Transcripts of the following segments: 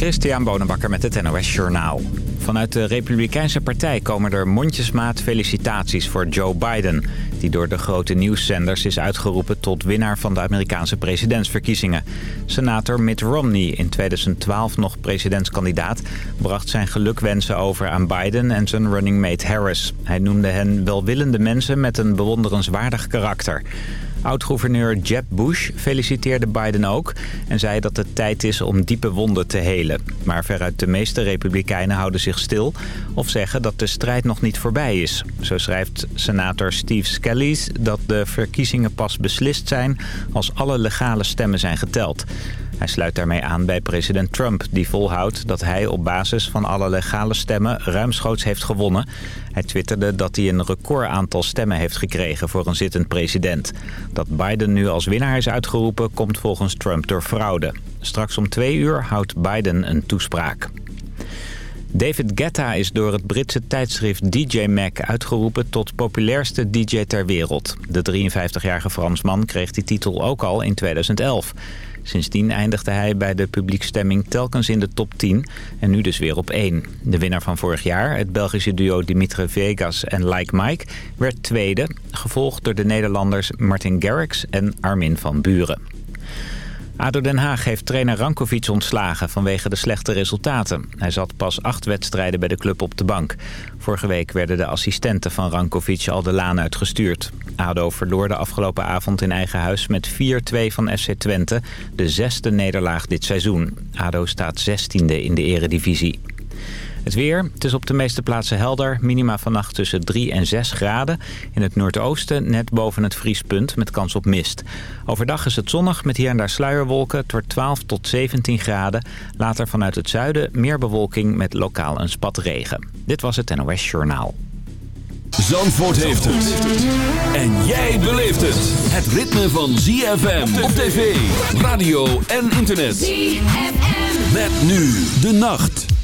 Christian Bonenbakker met het NOS Journaal. Vanuit de Republikeinse Partij komen er mondjesmaat felicitaties voor Joe Biden... die door de grote nieuwszenders is uitgeroepen tot winnaar van de Amerikaanse presidentsverkiezingen. Senator Mitt Romney, in 2012 nog presidentskandidaat... bracht zijn gelukwensen over aan Biden en zijn running mate Harris. Hij noemde hen welwillende mensen met een bewonderenswaardig karakter... Oud-gouverneur Jeb Bush feliciteerde Biden ook... en zei dat het tijd is om diepe wonden te helen. Maar veruit de meeste republikeinen houden zich stil... of zeggen dat de strijd nog niet voorbij is. Zo schrijft senator Steve Scalise dat de verkiezingen pas beslist zijn... als alle legale stemmen zijn geteld. Hij sluit daarmee aan bij president Trump, die volhoudt dat hij op basis van alle legale stemmen ruimschoots heeft gewonnen. Hij twitterde dat hij een record aantal stemmen heeft gekregen voor een zittend president. Dat Biden nu als winnaar is uitgeroepen komt volgens Trump door fraude. Straks om twee uur houdt Biden een toespraak. David Guetta is door het Britse tijdschrift DJ Mag uitgeroepen tot populairste DJ ter wereld. De 53-jarige Fransman kreeg die titel ook al in 2011. Sindsdien eindigde hij bij de publiekstemming telkens in de top 10 en nu dus weer op 1. De winnaar van vorig jaar, het Belgische duo Dimitri Vegas en Like Mike, werd tweede, gevolgd door de Nederlanders Martin Garrix en Armin van Buren. ADO Den Haag heeft trainer Rankovic ontslagen vanwege de slechte resultaten. Hij zat pas acht wedstrijden bij de club op de bank. Vorige week werden de assistenten van Rankovic al de laan uitgestuurd. ADO verloor de afgelopen avond in eigen huis met 4-2 van FC Twente. De zesde nederlaag dit seizoen. ADO staat zestiende in de eredivisie. Het weer, het is op de meeste plaatsen helder. Minima vannacht tussen 3 en 6 graden. In het noordoosten net boven het vriespunt met kans op mist. Overdag is het zonnig met hier en daar sluierwolken. Het wordt 12 tot 17 graden. Later vanuit het zuiden meer bewolking met lokaal een spat regen. Dit was het NOS Journaal. Zandvoort heeft het. En jij beleeft het. Het ritme van ZFM op tv, radio en internet. ZFM. Met nu de nacht.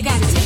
In the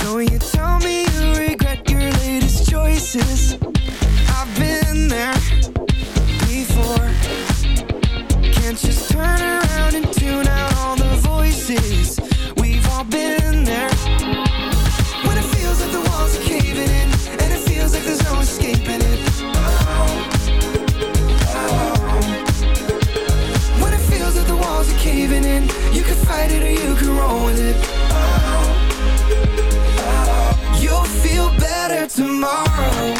So you tell me you regret your latest choices. I've been there before. Can't just turn around and tomorrow.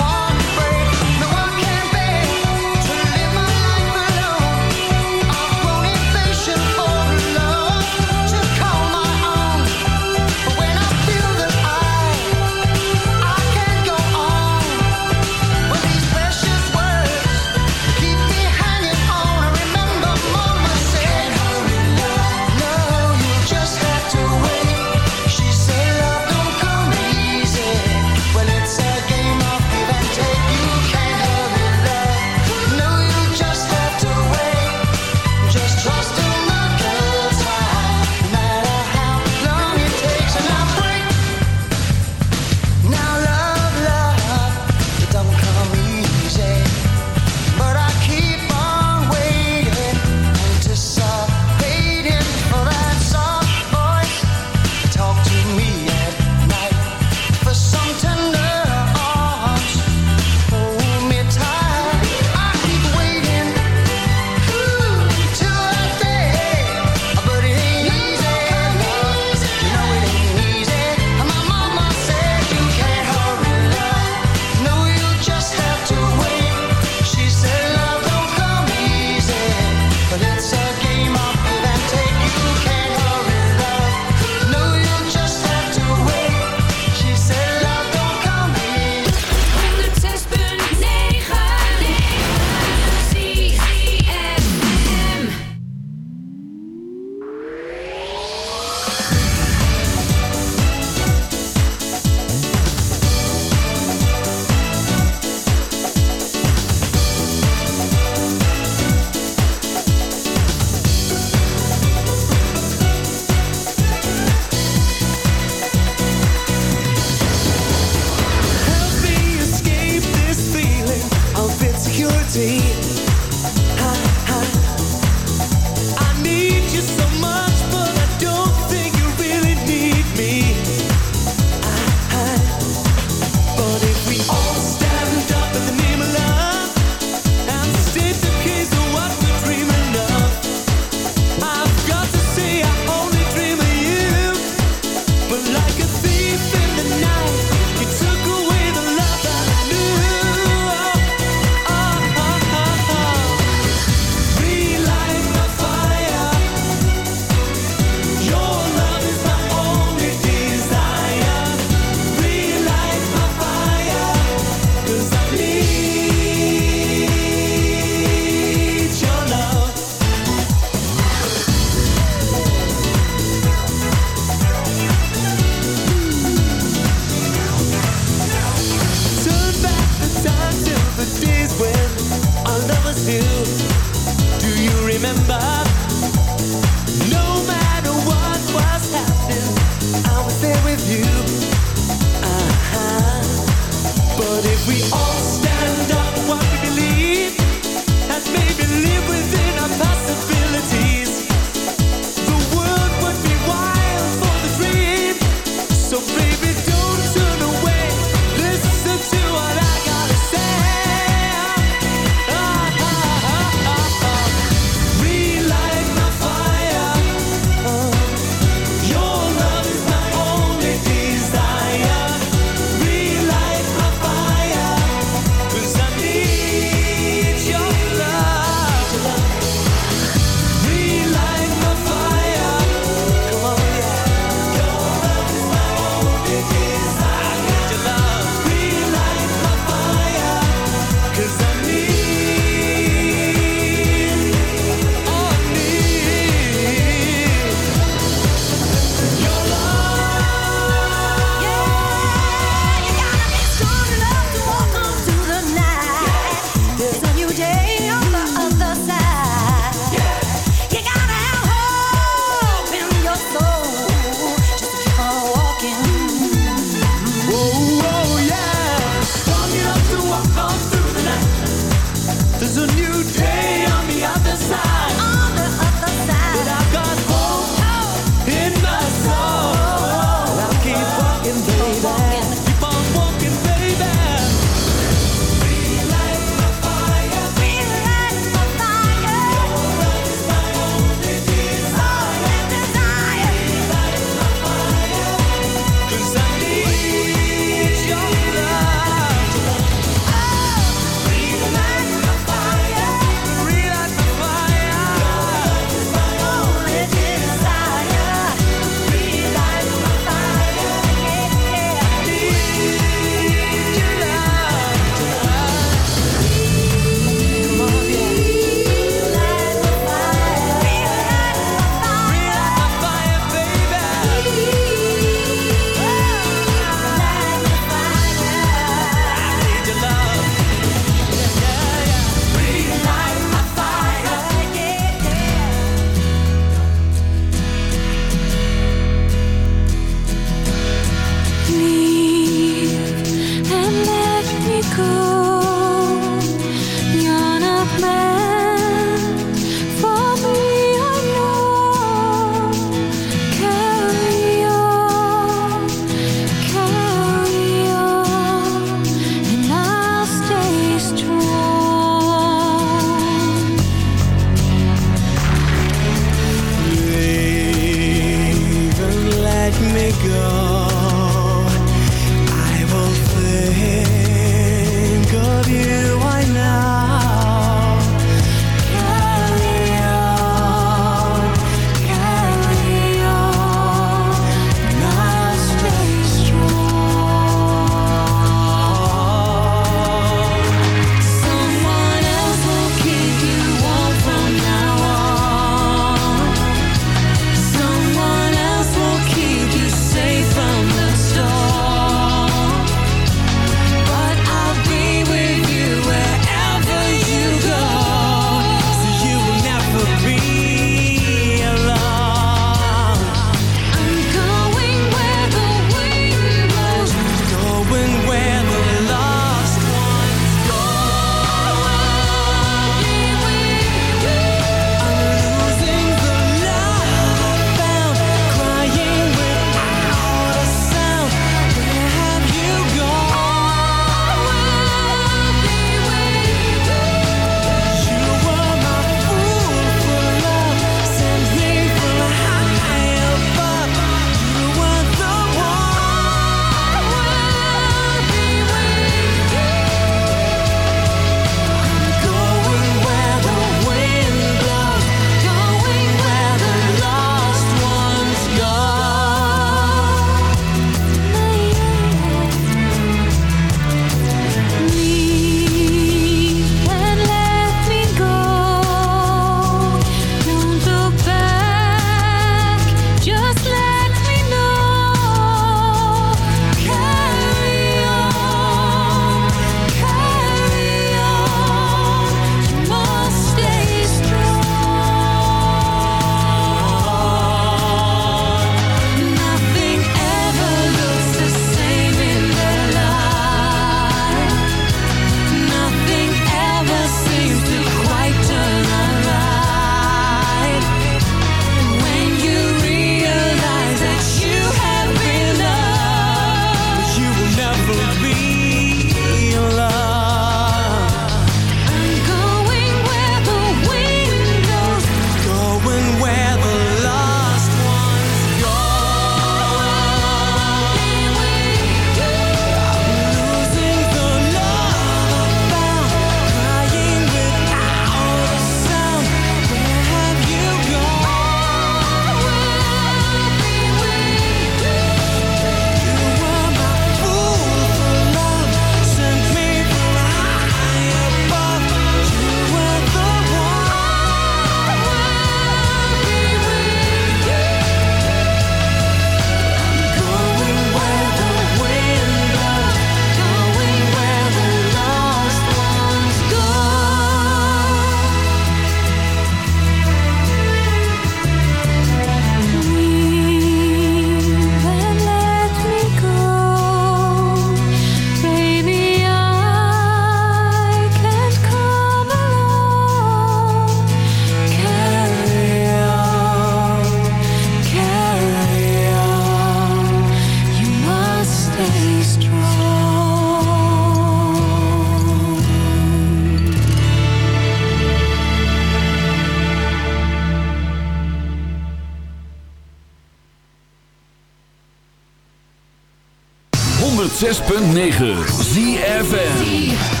106.9 ZFN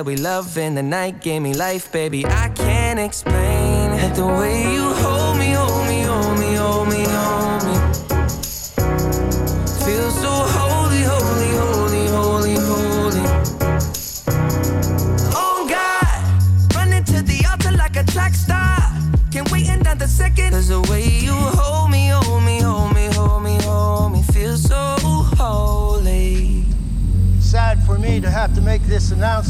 that we love in the night gave me life, baby. I can't explain it. The way you hold me, hold me, hold me, hold me, hold me. Feel so holy, holy, holy, holy, holy. Oh God, running to the altar like a track star. Can't wait another second. Cause the way you hold me, hold me, hold me, hold me, hold so holy. Sad for me to have to make this announcement,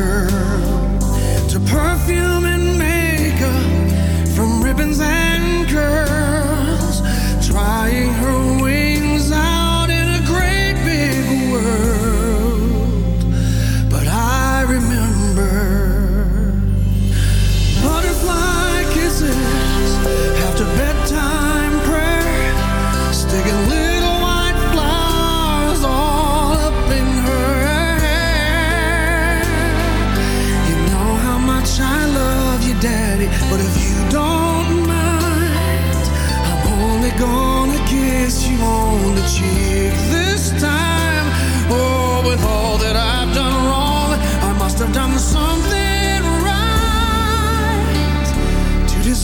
girl.